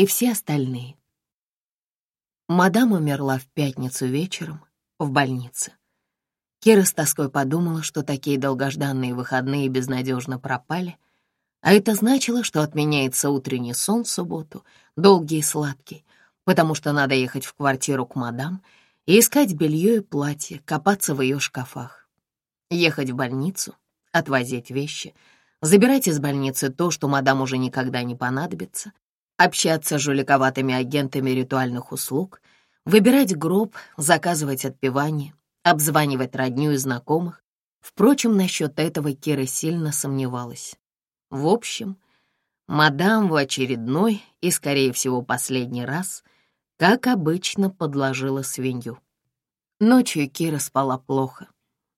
и все остальные. Мадам умерла в пятницу вечером в больнице. Кира с тоской подумала, что такие долгожданные выходные безнадежно пропали, а это значило, что отменяется утренний сон в субботу, долгий и сладкий, потому что надо ехать в квартиру к мадам и искать белье и платье, копаться в ее шкафах, ехать в больницу, отвозить вещи, забирать из больницы то, что мадам уже никогда не понадобится, общаться с жуликоватыми агентами ритуальных услуг, выбирать гроб, заказывать отпевание, обзванивать родню и знакомых. Впрочем, насчет этого Кира сильно сомневалась. В общем, мадам в очередной и, скорее всего, последний раз, как обычно, подложила свинью. Ночью Кира спала плохо.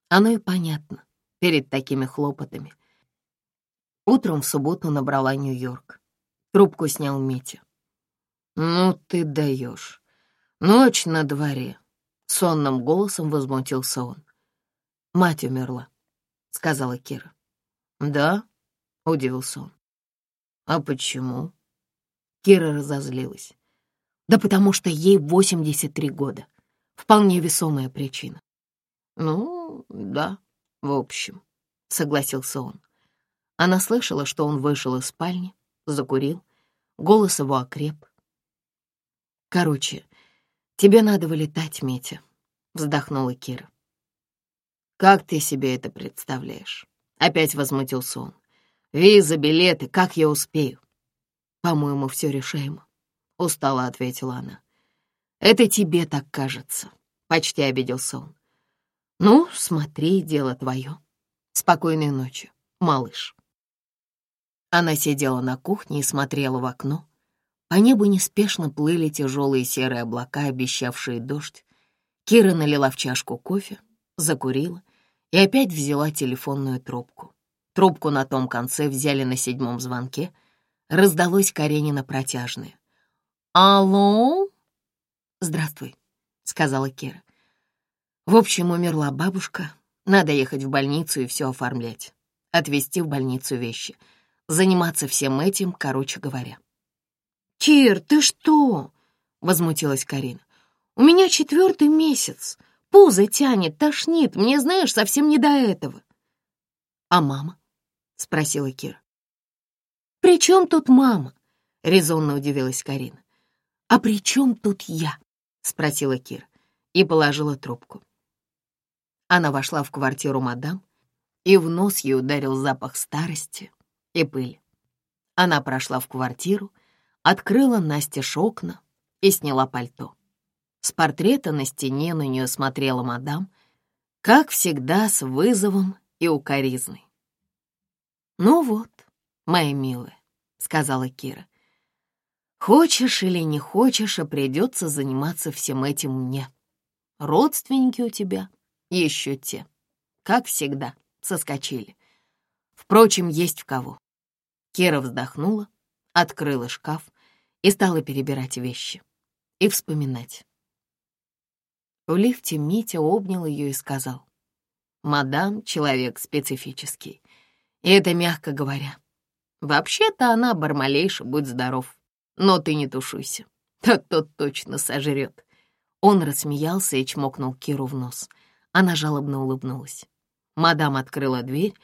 Оно и понятно, перед такими хлопотами. Утром в субботу набрала Нью-Йорк. Трубку снял Митя. «Ну ты даешь. Ночь на дворе. Сонным голосом возмутился он. «Мать умерла», — сказала Кира. «Да?» — удивился он. «А почему?» Кира разозлилась. «Да потому что ей 83 года. Вполне весомая причина». «Ну, да, в общем», — согласился он. Она слышала, что он вышел из спальни, закурил, голос его окреп. «Короче, «Тебе надо вылетать, Митя», — вздохнула Кира. «Как ты себе это представляешь?» — опять возмутился он. «Виза, билеты, как я успею?» «По-моему, все решаемо», — устало ответила она. «Это тебе так кажется», — почти обиделся он. «Ну, смотри, дело твое. Спокойной ночи, малыш». Она сидела на кухне и смотрела в окно, по небу неспешно плыли тяжелые серые облака, обещавшие дождь. Кира налила в чашку кофе, закурила и опять взяла телефонную трубку. Трубку на том конце взяли на седьмом звонке. Раздалось Каренина протяжное. «Алло?» «Здравствуй», — сказала Кира. «В общем, умерла бабушка. Надо ехать в больницу и все оформлять. Отвезти в больницу вещи. Заниматься всем этим, короче говоря». «Кир, ты что?» — возмутилась Карина. «У меня четвертый месяц. Пузо тянет, тошнит. Мне, знаешь, совсем не до этого». «А мама?» — спросила Кира. «При чем тут мама?» — резонно удивилась Карина. «А при чем тут я?» — спросила Кира и положила трубку. Она вошла в квартиру мадам, и в нос ей ударил запах старости и пыли. Она прошла в квартиру открыла Настя окна и сняла пальто. С портрета на стене на нее смотрела мадам, как всегда с вызовом и укоризной. «Ну вот, моя милая», — сказала Кира, «хочешь или не хочешь, а придется заниматься всем этим мне. Родственники у тебя еще те, как всегда, соскочили. Впрочем, есть в кого». Кира вздохнула, открыла шкаф и стала перебирать вещи и вспоминать. В лифте Митя обнял ее и сказал, «Мадам — человек специфический, и это мягко говоря. Вообще-то она бармалейша, будь здоров, но ты не тушуйся, а тот точно сожрет». Он рассмеялся и чмокнул Киру в нос. Она жалобно улыбнулась. Мадам открыла дверь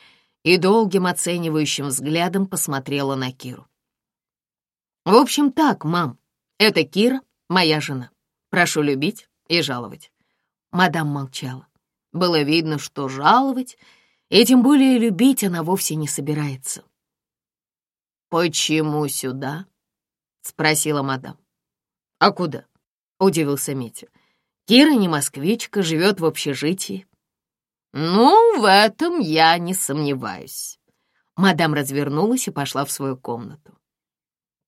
и долгим оценивающим взглядом посмотрела на Киру. В общем так, мам, это Кира, моя жена. Прошу любить и жаловать. Мадам молчала. Было видно, что жаловать, и тем более любить она вовсе не собирается. «Почему сюда?» — спросила мадам. «А куда?» — удивился Митя. «Кира не москвичка, живет в общежитии». «Ну, в этом я не сомневаюсь». Мадам развернулась и пошла в свою комнату.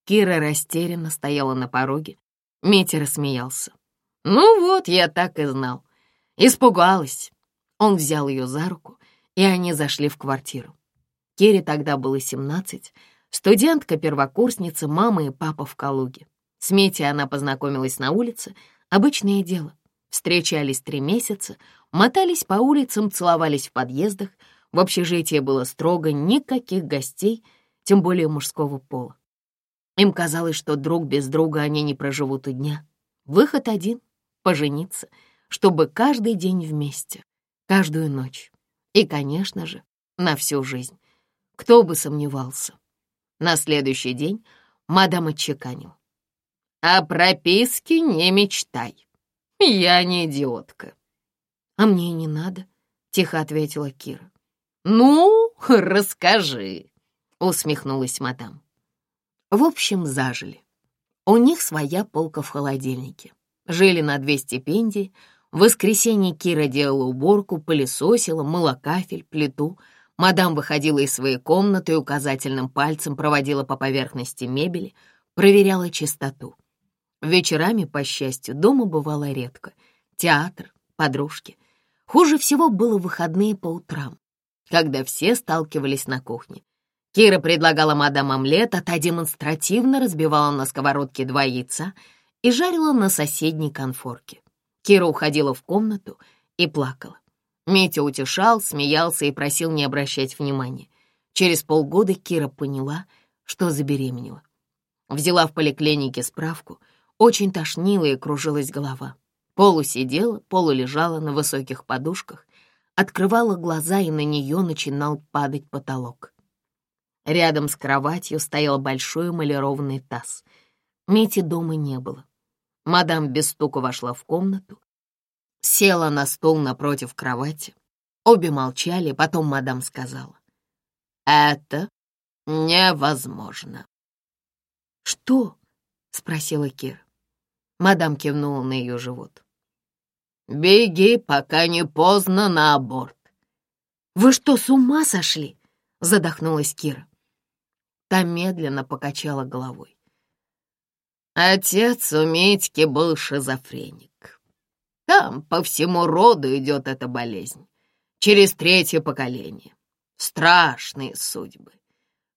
Кира растерянно стояла на пороге. Митя рассмеялся. «Ну вот, я так и знал. Испугалась». Он взял ее за руку, и они зашли в квартиру. Кире тогда было семнадцать, студентка-первокурсница, мама и папа в Калуге. С Митей она познакомилась на улице, обычное дело. Встречались три месяца, мотались по улицам, целовались в подъездах. В общежитии было строго, никаких гостей, тем более мужского пола. Им казалось, что друг без друга они не проживут и дня. Выход один — пожениться, чтобы каждый день вместе, каждую ночь. И, конечно же, на всю жизнь. Кто бы сомневался. На следующий день мадам отчеканил. «О прописке не мечтай. Я не идиотка». «А мне и не надо», — тихо ответила Кира. «Ну, расскажи», — усмехнулась мадам. В общем, зажили. У них своя полка в холодильнике. Жили на две стипендии. В воскресенье Кира делала уборку, пылесосила, мыла кафель, плиту. Мадам выходила из своей комнаты и указательным пальцем проводила по поверхности мебели, проверяла чистоту. Вечерами, по счастью, дома бывало редко. Театр, подружки. Хуже всего было выходные по утрам, когда все сталкивались на кухне. Кира предлагала мадам омлет, а та демонстративно разбивала на сковородке два яйца и жарила на соседней конфорке. Кира уходила в комнату и плакала. Митя утешал, смеялся и просил не обращать внимания. Через полгода Кира поняла, что забеременела. Взяла в поликлинике справку, очень тошнила и кружилась голова. Полу сидела, полу лежала на высоких подушках, открывала глаза, и на нее начинал падать потолок. Рядом с кроватью стоял большой эмалированный таз. Мити дома не было. Мадам без стука вошла в комнату, села на стол напротив кровати. Обе молчали, потом мадам сказала. «Это невозможно». «Что?» — спросила Кира. Мадам кивнула на ее живот. «Беги, пока не поздно, на аборт». «Вы что, с ума сошли?» — задохнулась Кира. Та медленно покачала головой. Отец у Митьки был шизофреник. Там по всему роду идет эта болезнь. Через третье поколение. Страшные судьбы.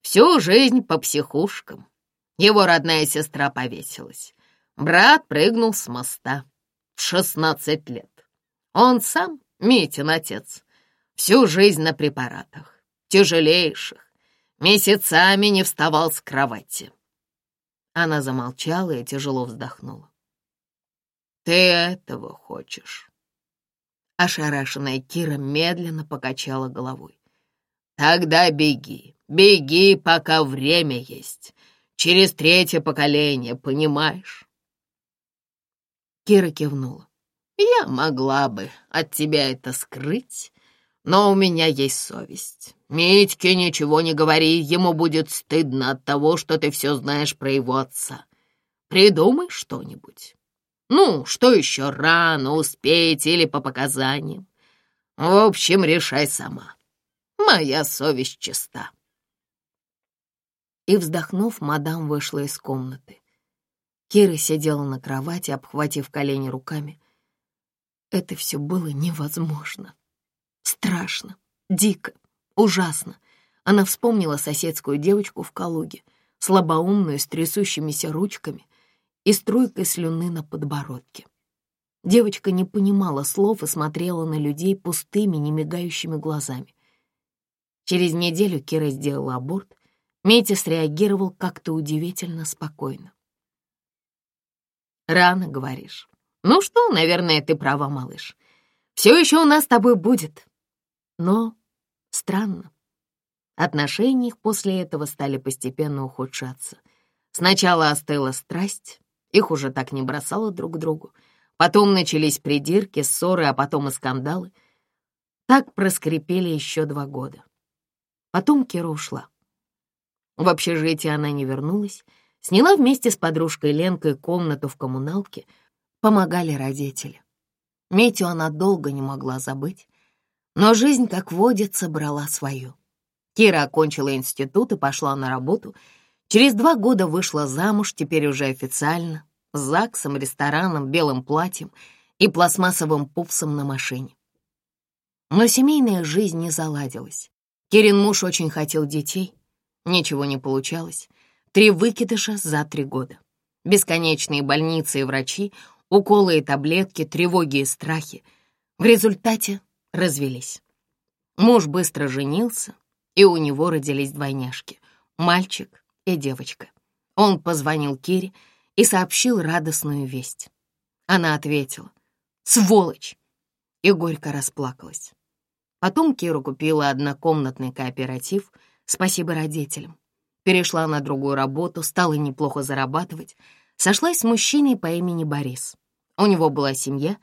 Всю жизнь по психушкам. Его родная сестра повесилась. Брат прыгнул с моста в шестнадцать лет. Он сам, Митин отец, всю жизнь на препаратах, тяжелейших, Месяцами не вставал с кровати. Она замолчала и тяжело вздохнула. «Ты этого хочешь?» Ошарашенная Кира медленно покачала головой. «Тогда беги, беги, пока время есть. Через третье поколение, понимаешь?» Кира кивнула. «Я могла бы от тебя это скрыть, но у меня есть совесть. Митьке ничего не говори, ему будет стыдно от того, что ты все знаешь про его отца. Придумай что-нибудь. Ну, что еще рано, успеть или по показаниям. В общем, решай сама. Моя совесть чиста. И, вздохнув, мадам вышла из комнаты. Кира сидела на кровати, обхватив колени руками. Это все было невозможно. Страшно, дико, ужасно. Она вспомнила соседскую девочку в Калуге, слабоумную, с трясущимися ручками и струйкой слюны на подбородке. Девочка не понимала слов и смотрела на людей пустыми, немигающими глазами. Через неделю Кира сделала аборт. Митя среагировал как-то удивительно спокойно. «Рано, говоришь. Ну что, наверное, ты права, малыш. Все еще у нас с тобой будет. Но странно. Отношения их после этого стали постепенно ухудшаться. Сначала остыла страсть, их уже так не бросало друг к другу. Потом начались придирки, ссоры, а потом и скандалы. Так проскрипели еще два года. Потом Кира ушла. В общежитие она не вернулась, сняла вместе с подружкой Ленкой комнату в коммуналке, помогали родители. Митю она долго не могла забыть, но жизнь, как водится, брала свою. Кира окончила институт и пошла на работу. Через два года вышла замуж, теперь уже официально, с ЗАГСом, рестораном, белым платьем и пластмассовым пупсом на машине. Но семейная жизнь не заладилась. Кирин муж очень хотел детей. Ничего не получалось. Три выкидыша за три года. Бесконечные больницы и врачи, уколы и таблетки, тревоги и страхи. В результате развелись. Муж быстро женился, и у него родились двойняшки — мальчик и девочка. Он позвонил Кире и сообщил радостную весть. Она ответила «Сволочь!» и горько расплакалась. Потом Кира купила однокомнатный кооператив, спасибо родителям. Перешла на другую работу, стала неплохо зарабатывать, сошлась с мужчиной по имени Борис. У него была семья,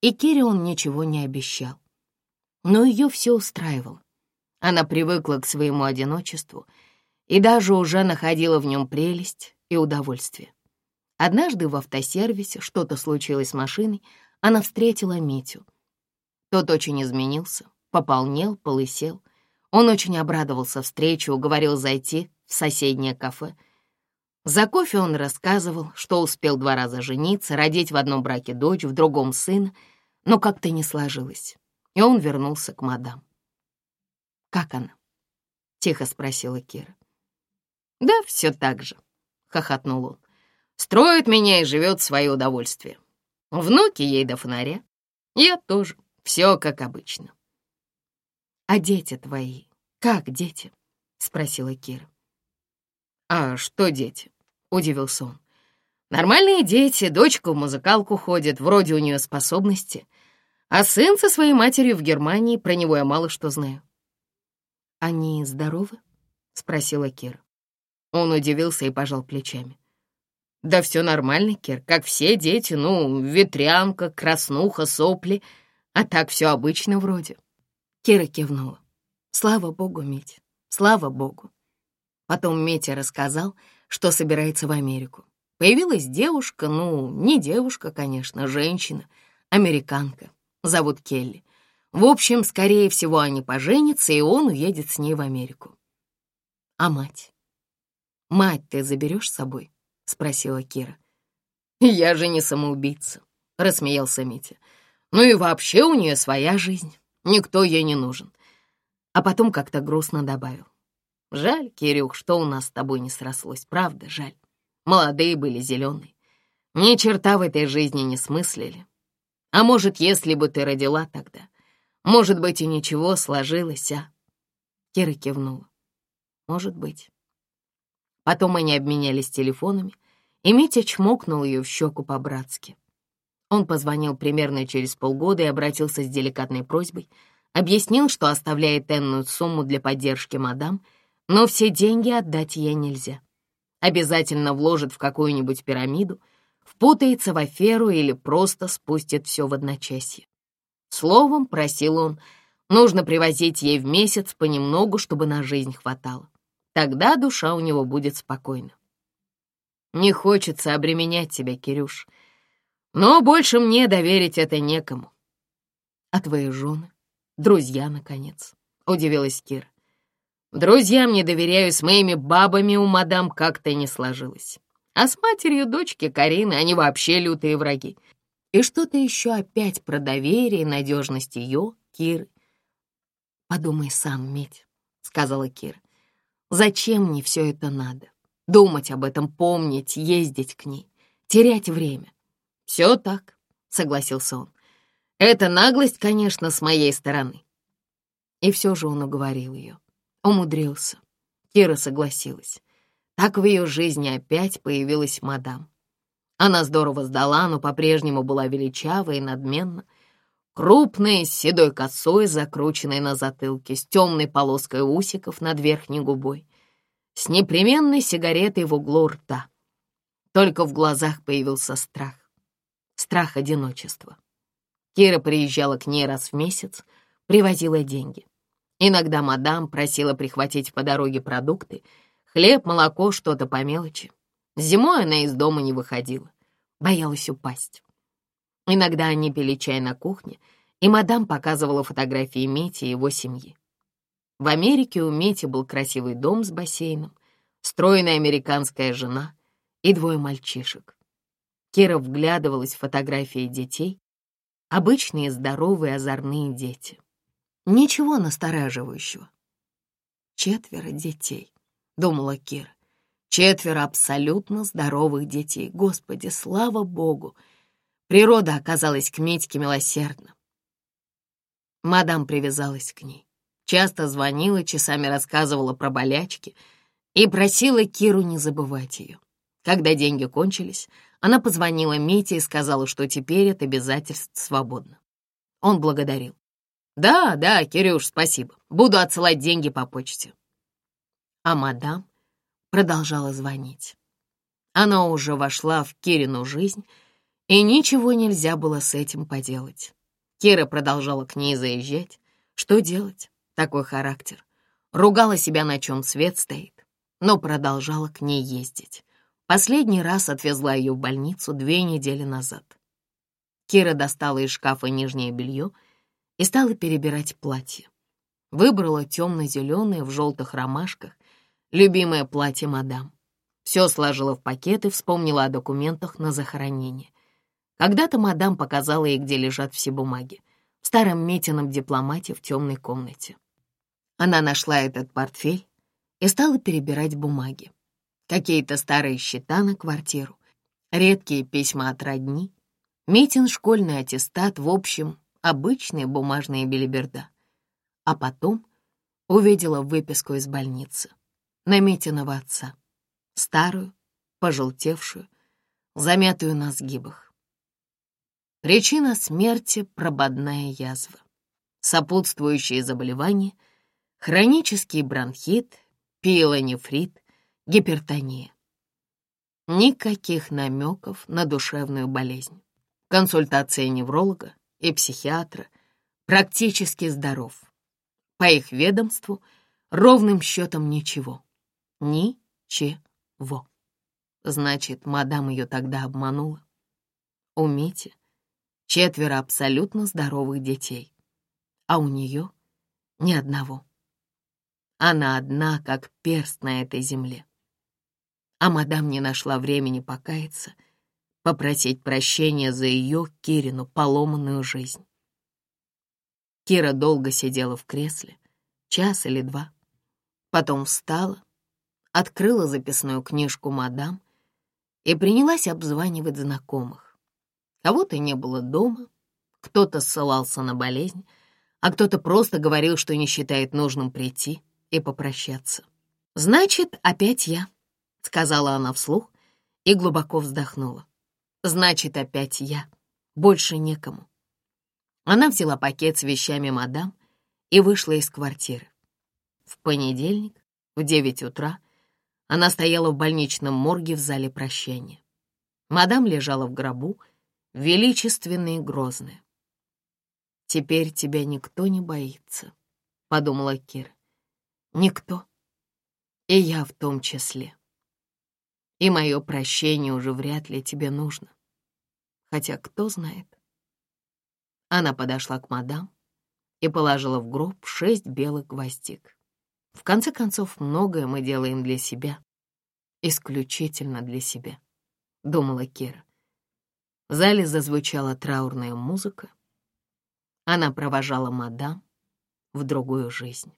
и Кире он ничего не обещал. Но ее все устраивало. Она привыкла к своему одиночеству и даже уже находила в нем прелесть и удовольствие. Однажды в автосервисе что-то случилось с машиной, она встретила Митю. Тот очень изменился, пополнел, полысел. Он очень обрадовался встрече, уговорил зайти в соседнее кафе. За кофе он рассказывал, что успел два раза жениться, родить в одном браке дочь, в другом сына, но как-то не сложилось, и он вернулся к мадам. «Как она?» — тихо спросила Кира. «Да все так же», — хохотнул он. «Строит меня и живет в свое удовольствие. Внуки ей до фонаря. Я тоже. Все как обычно». «А дети твои? Как дети?» — спросила Кира. «А что дети?» — удивился он. «Нормальные дети, дочка в музыкалку ходит, вроде у нее способности, а сын со своей матерью в Германии, про него я мало что знаю». «Они здоровы?» — спросила Кира. Он удивился и пожал плечами. «Да все нормально, Кир, как все дети, ну, ветрянка, краснуха, сопли, а так все обычно вроде». Кира кивнула. «Слава богу, Мить, слава богу». Потом Митя рассказал, что собирается в Америку. Появилась девушка, ну, не девушка, конечно, женщина, американка, зовут Келли. В общем, скорее всего, они поженятся, и он уедет с ней в Америку. А мать? Мать ты заберешь с собой? Спросила Кира. Я же не самоубийца, рассмеялся Митя. Ну и вообще у нее своя жизнь, никто ей не нужен. А потом как-то грустно добавил. Жаль, Кирюх, что у нас с тобой не срослось, правда, жаль. Молодые были зеленые. Ни черта в этой жизни не смыслили. А может, если бы ты родила тогда, может быть, и ничего сложилось, а? Кира кивнула. Может быть. Потом они обменялись телефонами, и Митя чмокнул ее в щеку по-братски. Он позвонил примерно через полгода и обратился с деликатной просьбой, объяснил, что оставляет энную сумму для поддержки мадам — но все деньги отдать ей нельзя. Обязательно вложит в какую-нибудь пирамиду, впутается в аферу или просто спустит все в одночасье. Словом, просил он, нужно привозить ей в месяц понемногу, чтобы на жизнь хватало. Тогда душа у него будет спокойна. Не хочется обременять тебя, Кирюш, но больше мне доверить это некому. А твои жены, друзья, наконец, удивилась Кира. Друзьям не доверяю, с моими бабами у мадам как-то не сложилось. А с матерью дочки Карины они вообще лютые враги. И что-то еще опять про доверие и надежность ее, Киры. «Подумай сам, Медь», — сказала Кира. «Зачем мне все это надо? Думать об этом, помнить, ездить к ней, терять время». «Все так», — согласился он. «Это наглость, конечно, с моей стороны». И все же он уговорил ее. Умудрился. Кира согласилась. Так в ее жизни опять появилась мадам. Она здорово сдала, но по-прежнему была величава и надменна. Крупная, с седой косой, закрученной на затылке, с темной полоской усиков над верхней губой, с непременной сигаретой в углу рта. Только в глазах появился страх. Страх одиночества. Кира приезжала к ней раз в месяц, привозила деньги. Иногда мадам просила прихватить по дороге продукты, хлеб, молоко, что-то по мелочи. Зимой она из дома не выходила, боялась упасть. Иногда они пили чай на кухне, и мадам показывала фотографии Мити и его семьи. В Америке у Мити был красивый дом с бассейном, стройная американская жена и двое мальчишек. Кира вглядывалась в фотографии детей, обычные здоровые озорные дети. Ничего настораживающего. Четверо детей, думала Кира. Четверо абсолютно здоровых детей. Господи, слава Богу! Природа оказалась к Митьке милосердна. Мадам привязалась к ней. Часто звонила, часами рассказывала про болячки и просила Киру не забывать ее. Когда деньги кончились, она позвонила Мите и сказала, что теперь от обязательств свободно. Он благодарил. «Да, да, Кирюш, спасибо. Буду отсылать деньги по почте». А мадам продолжала звонить. Она уже вошла в Кирину жизнь, и ничего нельзя было с этим поделать. Кира продолжала к ней заезжать. Что делать? Такой характер. Ругала себя, на чем свет стоит, но продолжала к ней ездить. Последний раз отвезла ее в больницу две недели назад. Кира достала из шкафа нижнее белье и стала перебирать платье. Выбрала темно-зеленое в желтых ромашках, любимое платье мадам. Все сложила в пакет и вспомнила о документах на захоронение. Когда-то мадам показала ей, где лежат все бумаги, в старом метином дипломате в темной комнате. Она нашла этот портфель и стала перебирать бумаги. Какие-то старые счета на квартиру, редкие письма от родни, Митин школьный аттестат, в общем, обычная бумажная белиберда. А потом увидела выписку из больницы на Митиного отца, старую, пожелтевшую, замятую на сгибах. Причина смерти — прободная язва. Сопутствующие заболевания — хронический бронхит, пиелонефрит, гипертония. Никаких намеков на душевную болезнь. Консультация невролога и психиатра практически здоров. По их ведомству ровным счетом ничего. Ничего. Значит, мадам ее тогда обманула. У Мити четверо абсолютно здоровых детей, а у нее ни одного. Она одна, как перст на этой земле. А мадам не нашла времени покаяться, попросить прощения за ее, Кирину, поломанную жизнь. Кира долго сидела в кресле, час или два. Потом встала, открыла записную книжку мадам и принялась обзванивать знакомых. Кого-то не было дома, кто-то ссылался на болезнь, а кто-то просто говорил, что не считает нужным прийти и попрощаться. «Значит, опять я», — сказала она вслух и глубоко вздохнула. «Значит, опять я. Больше некому». Она взяла пакет с вещами мадам и вышла из квартиры. В понедельник в девять утра она стояла в больничном морге в зале прощания. Мадам лежала в гробу, величественная и грозная. «Теперь тебя никто не боится», — подумала Кира. Никто. И я в том числе. И мое прощение уже вряд ли тебе нужно. Хотя кто знает. Она подошла к мадам и положила в гроб шесть белых гвоздик. В конце концов, многое мы делаем для себя. Исключительно для себя, — думала Кира. В зале зазвучала траурная музыка. Она провожала мадам в другую жизнь.